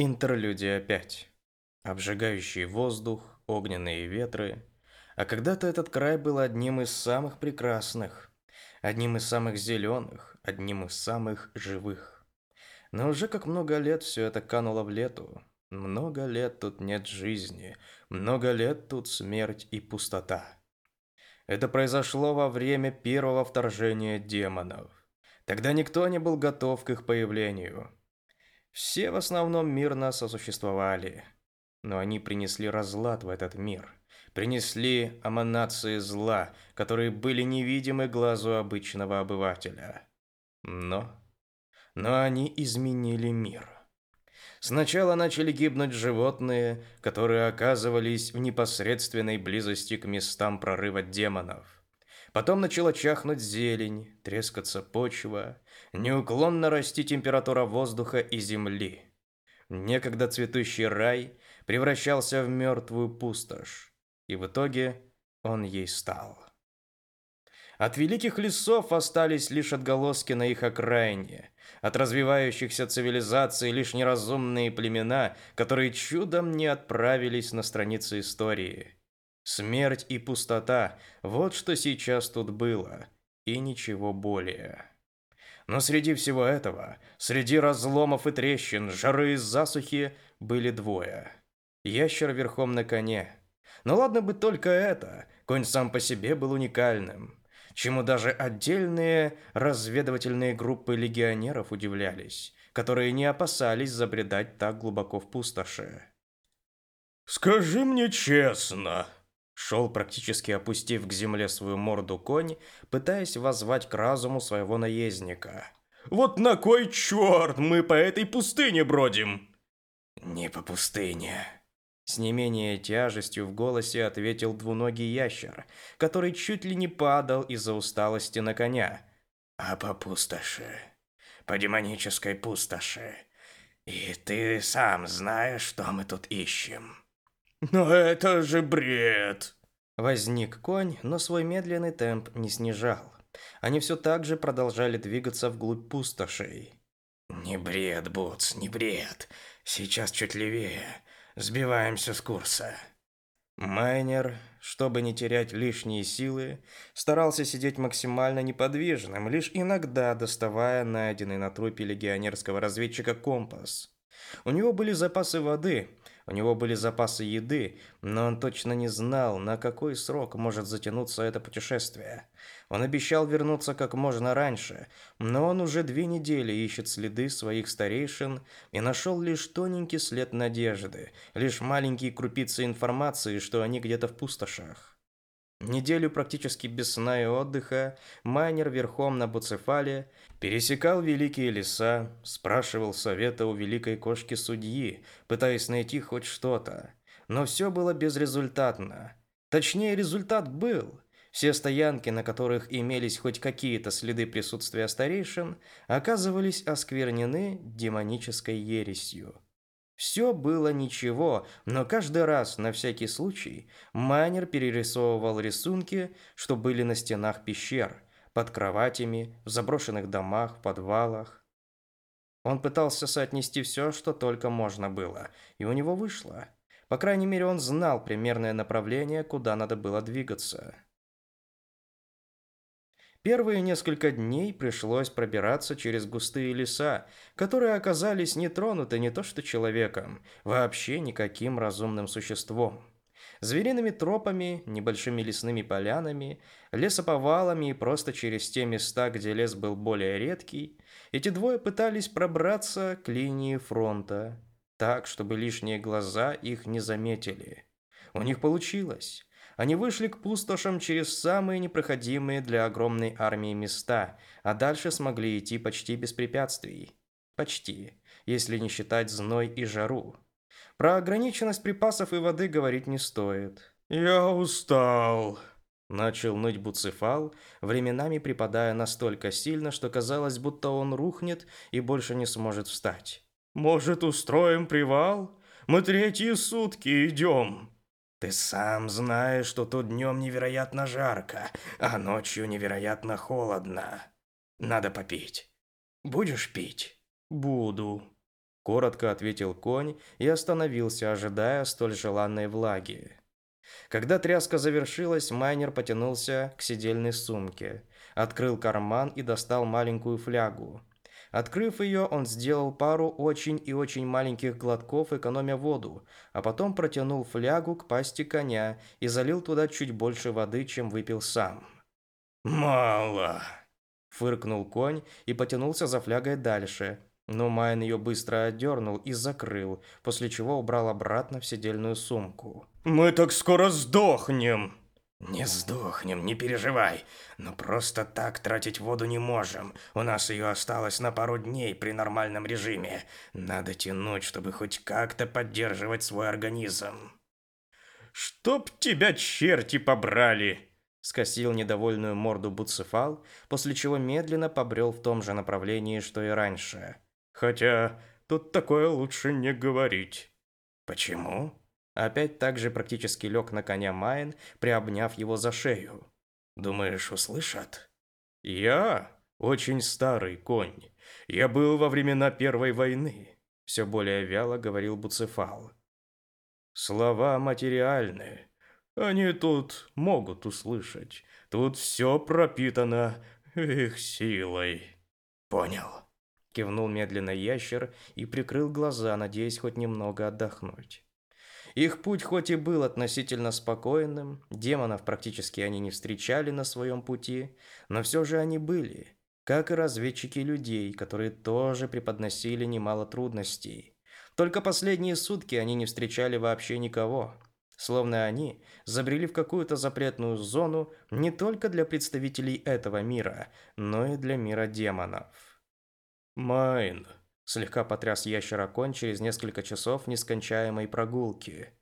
Интерлюдия 5. Обжигающий воздух, огненные ветры. А когда-то этот край был одним из самых прекрасных, одним из самых зеленых, одним из самых живых. Но уже как много лет все это кануло в лету. Много лет тут нет жизни, много лет тут смерть и пустота. Это произошло во время первого вторжения демонов. Тогда никто не был готов к их появлению. Все в основном мирно сосуществовали, но они принесли разлад в этот мир. Принесли аманации зла, которые были невидимы глазу обычного обывателя. Но... Но они изменили мир. Сначала начали гибнуть животные, которые оказывались в непосредственной близости к местам прорыва демонов. Потом начала чахнуть зелень, трескаться почва, неуклонно расти температура воздуха и земли. Некогда цветущий рай превращался в мертвую пустошь, и в итоге он ей стал. От великих лесов остались лишь отголоски на их окраине, от развивающихся цивилизаций лишь неразумные племена, которые чудом не отправились на страницы истории – Смерть и пустота – вот что сейчас тут было, и ничего более. Но среди всего этого, среди разломов и трещин, жары и засухи, были двое. Ящер верхом на коне. Но ладно бы только это, конь сам по себе был уникальным, чему даже отдельные разведывательные группы легионеров удивлялись, которые не опасались забредать так глубоко в пустоши. «Скажи мне честно», Шел практически опустив к земле свою морду конь, пытаясь воззвать к разуму своего наездника. «Вот на кой черт мы по этой пустыне бродим?» «Не по пустыне», с не менее тяжестью в голосе ответил двуногий ящер, который чуть ли не падал из-за усталости на коня. «А по пустоши. По демонической пустоши. И ты сам знаешь, что мы тут ищем». «Но это же бред!» Возник конь, но свой медленный темп не снижал. Они все так же продолжали двигаться вглубь пустошей. «Не бред, Бутс, не бред. Сейчас чуть левее. Сбиваемся с курса». Майнер, чтобы не терять лишние силы, старался сидеть максимально неподвижным, лишь иногда доставая найденный на трупе легионерского разведчика компас. У него были запасы воды, у него были запасы еды, но он точно не знал, на какой срок может затянуться это путешествие. Он обещал вернуться как можно раньше, но он уже две недели ищет следы своих старейшин и нашел лишь тоненький след надежды, лишь маленькие крупицы информации, что они где-то в пустошах. Неделю практически без сна и отдыха майнер верхом на Буцефале пересекал великие леса, спрашивал совета у великой кошки-судьи, пытаясь найти хоть что-то. Но все было безрезультатно. Точнее, результат был. Все стоянки, на которых имелись хоть какие-то следы присутствия старейшин, оказывались осквернены демонической ересью. Все было ничего, но каждый раз, на всякий случай, майнер перерисовывал рисунки, что были на стенах пещер, под кроватями, в заброшенных домах, в подвалах. Он пытался соотнести все, что только можно было, и у него вышло. По крайней мере, он знал примерное направление, куда надо было двигаться. Первые несколько дней пришлось пробираться через густые леса, которые оказались не тронуты не то что человеком, вообще никаким разумным существом. Звериными тропами, небольшими лесными полянами, лесоповалами и просто через те места, где лес был более редкий, эти двое пытались пробраться к линии фронта, так, чтобы лишние глаза их не заметили. У них получилось. Они вышли к пустошам через самые непроходимые для огромной армии места, а дальше смогли идти почти без препятствий. Почти, если не считать зной и жару. Про ограниченность припасов и воды говорить не стоит. «Я устал», – начал ныть Буцефал, временами припадая настолько сильно, что казалось, будто он рухнет и больше не сможет встать. «Может, устроим привал? Мы третьи сутки идем». Ты сам знаешь, что тут днем невероятно жарко, а ночью невероятно холодно. Надо попить. Будешь пить? Буду. Коротко ответил конь и остановился, ожидая столь желанной влаги. Когда тряска завершилась, майнер потянулся к сидельной сумке, открыл карман и достал маленькую флягу. Открыв ее, он сделал пару очень и очень маленьких глотков, экономя воду, а потом протянул флягу к пасти коня и залил туда чуть больше воды, чем выпил сам. «Мало!» – фыркнул конь и потянулся за флягой дальше, но Майн ее быстро отдернул и закрыл, после чего убрал обратно в сидельную сумку. «Мы так скоро сдохнем!» «Не сдохнем, не переживай. Но просто так тратить воду не можем. У нас ее осталось на пару дней при нормальном режиме. Надо тянуть, чтобы хоть как-то поддерживать свой организм». «Чтоб тебя черти побрали!» Скосил недовольную морду Буцефал, после чего медленно побрел в том же направлении, что и раньше. Хотя тут такое лучше не говорить. Почему? Опять так же практически лег на коня Майн, приобняв его за шею. Думаешь, услышат? Я очень старый конь. Я был во времена Первой войны. Все более вяло говорил Буцефал. Слова материальны. Они тут могут услышать. Тут все пропитано их силой. Понял. Кивнул медленно ящер и прикрыл глаза, надеясь хоть немного отдохнуть. Их путь хоть и был относительно спокойным, демонов практически они не встречали на своем пути, но все же они были, как и разведчики людей, которые тоже преподносили немало трудностей. Только последние сутки они не встречали вообще никого, словно они забрели в какую-то запретную зону не только для представителей этого мира, но и для мира демонов. Майн. Слегка потряс ящера конь через несколько часов нескончаемой прогулки.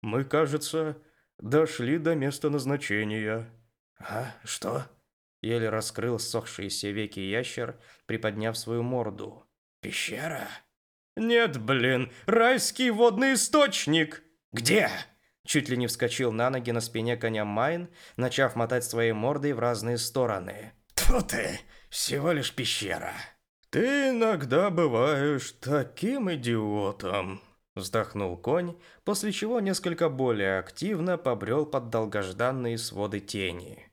Мы, кажется, дошли до места назначения. А, что? Еле раскрыл сохшиеся веки ящер, приподняв свою морду. Пещера? Нет, блин, райский водный источник. Где? Чуть ли не вскочил на ноги на спине коня Майн, начав мотать своей мордой в разные стороны. Тьфу ты, всего лишь пещера. «Ты иногда бываешь таким идиотом», – вздохнул конь, после чего несколько более активно побрел под долгожданные своды тени.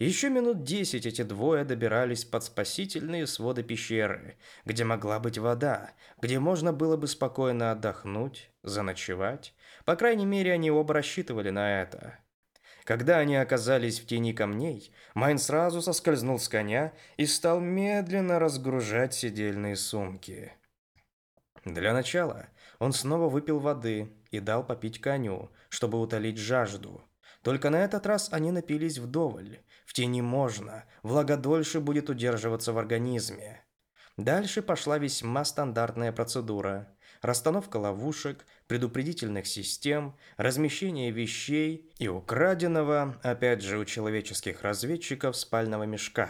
Еще минут десять эти двое добирались под спасительные своды пещеры, где могла быть вода, где можно было бы спокойно отдохнуть, заночевать. По крайней мере, они оба рассчитывали на это. Когда они оказались в тени камней, Майн сразу соскользнул с коня и стал медленно разгружать сидельные сумки. Для начала он снова выпил воды и дал попить коню, чтобы утолить жажду. Только на этот раз они напились вдоволь. В тени можно, влага дольше будет удерживаться в организме. Дальше пошла весьма стандартная процедура. Расстановка ловушек, предупредительных систем, размещение вещей и украденного, опять же у человеческих разведчиков, спального мешка.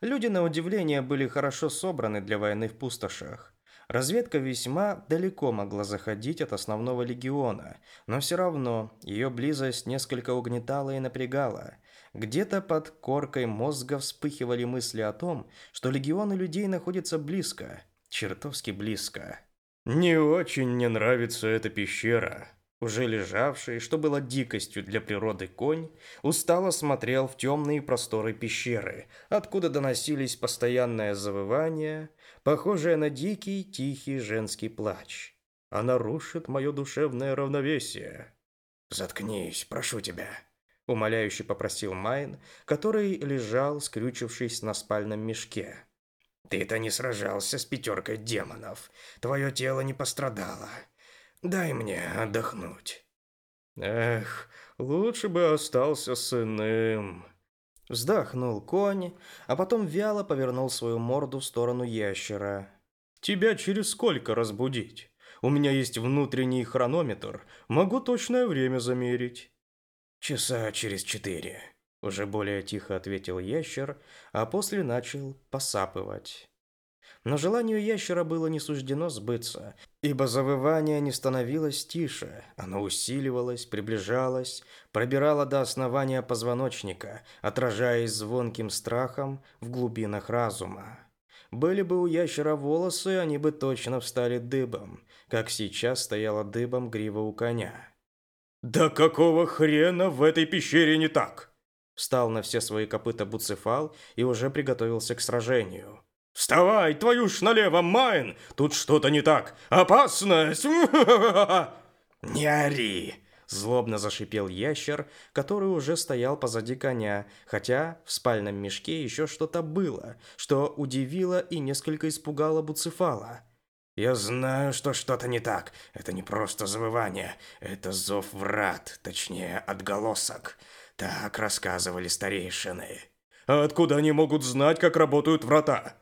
Люди, на удивление, были хорошо собраны для войны в пустошах. Разведка весьма далеко могла заходить от основного легиона, но все равно ее близость несколько угнетала и напрягала. Где-то под коркой мозга вспыхивали мысли о том, что легионы людей находятся близко, чертовски близко. «Не очень мне нравится эта пещера», уже лежавший, что было дикостью для природы конь, устало смотрел в темные просторы пещеры, откуда доносились постоянное завывание, похожее на дикий тихий женский плач. Она рушит мое душевное равновесие. «Заткнись, прошу тебя», — умоляюще попросил Майн, который лежал, скрючившись на спальном мешке. «Ты-то не сражался с пятеркой демонов. Твое тело не пострадало. Дай мне отдохнуть. Эх, лучше бы остался с иным. Вздохнул конь, а потом вяло повернул свою морду в сторону ящера. Тебя через сколько разбудить? У меня есть внутренний хронометр, могу точное время замерить. Часа через четыре. Уже более тихо ответил ящер, а после начал посапывать. Но желанию ящера было не суждено сбыться, ибо завывание не становилось тише, оно усиливалось, приближалось, пробирало до основания позвоночника, отражаясь звонким страхом в глубинах разума. Были бы у ящера волосы, они бы точно встали дыбом, как сейчас стояла дыбом грива у коня. «Да какого хрена в этой пещере не так?» Встал на все свои копыта Буцефал и уже приготовился к сражению. «Вставай, твою ж налево, Майн! Тут что-то не так! Опасность!» «Не ори!» Злобно зашипел ящер, который уже стоял позади коня, хотя в спальном мешке еще что-то было, что удивило и несколько испугало Буцефала. «Я знаю, что что-то не так. Это не просто завывание. Это зов врат, точнее, отголосок. Так рассказывали старейшины». «А откуда они могут знать, как работают врата?»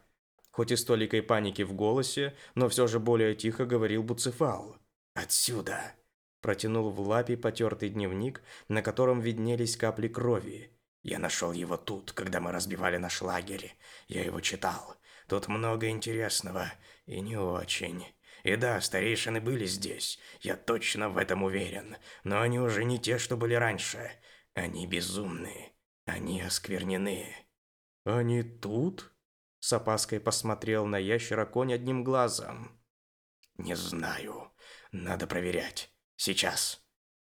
Хоть и с толикой паники в голосе, но все же более тихо говорил Буцефал. «Отсюда протянул в лапе потертый дневник, на котором виднелись капли крови. Я нашел его тут, когда мы разбивали наш лагерь. Я его читал. Тут много интересного и не очень. И да, старейшины были здесь. Я точно в этом уверен. Но они уже не те, что были раньше. Они безумны. Они осквернены. Они тут? С опаской посмотрел на ящера конь одним глазом. Не знаю. Надо проверять. Сейчас.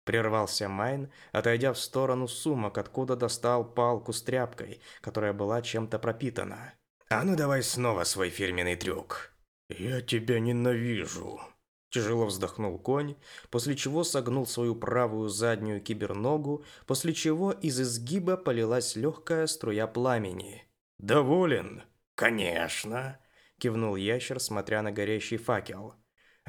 Прервался Майн, отойдя в сторону сумок, откуда достал палку с тряпкой, которая была чем-то пропитана. А ну давай снова свой фирменный трюк. Я тебя ненавижу. Тяжело вздохнул конь, после чего согнул свою правую заднюю киберногу, после чего из изгиба полилась легкая струя пламени. «Доволен?» «Конечно!» – кивнул ящер, смотря на горящий факел.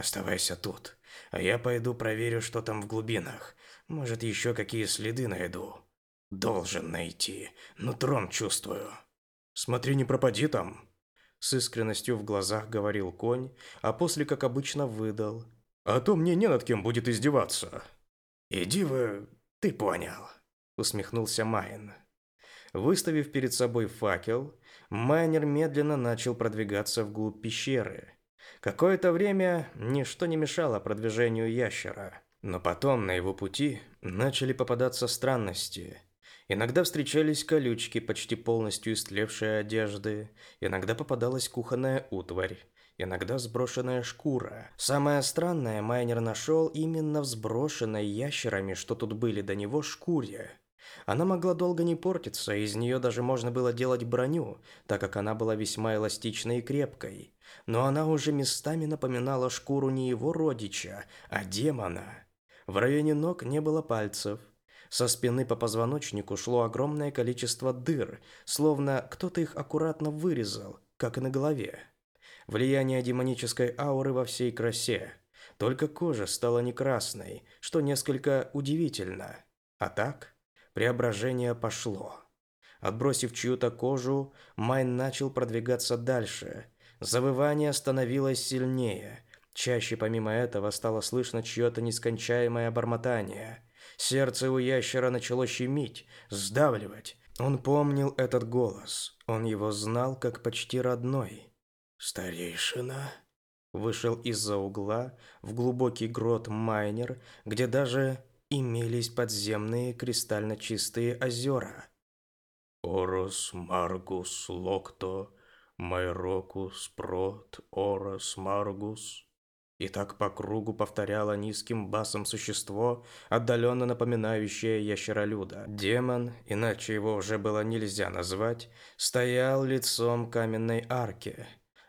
Оставайся тут, а я пойду проверю, что там в глубинах. Может, еще какие следы найду. Должен найти, нутром чувствую. Смотри, не пропади там. С искренностью в глазах говорил конь, а после, как обычно, выдал. А то мне не над кем будет издеваться. Иди вы, ты понял. Усмехнулся Майн. Выставив перед собой факел, Майнер медленно начал продвигаться вглубь пещеры. Какое-то время ничто не мешало продвижению ящера, но потом на его пути начали попадаться странности. Иногда встречались колючки, почти полностью истлевшие одежды, иногда попадалась кухонная утварь, иногда сброшенная шкура. Самое странное Майнер нашел именно в сброшенной ящерами, что тут были до него, шкуре. Она могла долго не портиться, из нее даже можно было делать броню, так как она была весьма эластичной и крепкой. Но она уже местами напоминала шкуру не его родича, а демона. В районе ног не было пальцев. Со спины по позвоночнику шло огромное количество дыр, словно кто-то их аккуратно вырезал, как и на голове. Влияние демонической ауры во всей красе. Только кожа стала не красной, что несколько удивительно. А так, преображение пошло. Отбросив чью-то кожу, Майн начал продвигаться дальше. Завывание становилось сильнее. Чаще помимо этого стало слышно чье-то нескончаемое бормотание. Сердце у ящера начало щемить, сдавливать. Он помнил этот голос. Он его знал как почти родной. «Старейшина?» Вышел из-за угла в глубокий грот майнер, где даже имелись подземные кристально чистые озера. «Орос Маргус Локто, Майрокус Прот, Орос Маргус». И так по кругу повторяло низким басом существо, отдаленно напоминающее ящеролюда. Демон, иначе его уже было нельзя назвать, стоял лицом к каменной арке.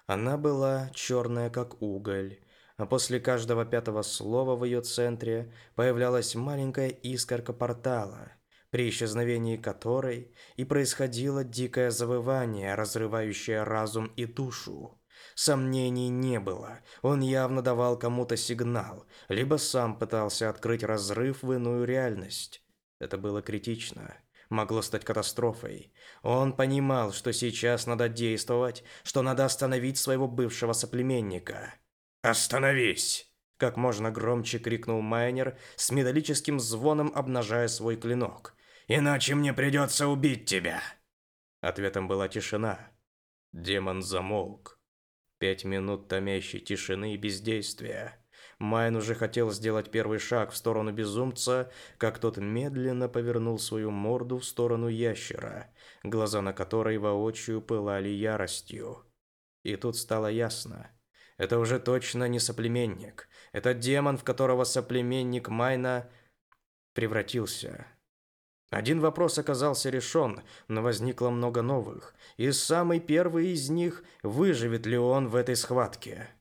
Она была черная, как уголь, а после каждого пятого слова в ее центре появлялась маленькая искорка портала, при исчезновении которой и происходило дикое завывание, разрывающее разум и душу. Сомнений не было. Он явно давал кому-то сигнал, либо сам пытался открыть разрыв в иную реальность. Это было критично. Могло стать катастрофой. Он понимал, что сейчас надо действовать, что надо остановить своего бывшего соплеменника. «Остановись!» Как можно громче крикнул Майнер, с металлическим звоном обнажая свой клинок. «Иначе мне придется убить тебя!» Ответом была тишина. Демон замолк. Пять минут томящей тишины и бездействия. Майн уже хотел сделать первый шаг в сторону безумца, как тот медленно повернул свою морду в сторону ящера, глаза на которой воочию пылали яростью. И тут стало ясно. Это уже точно не соплеменник. Это демон, в которого соплеменник Майна превратился. Один вопрос оказался решен, но возникло много новых. И самый первый из них – выживет ли он в этой схватке –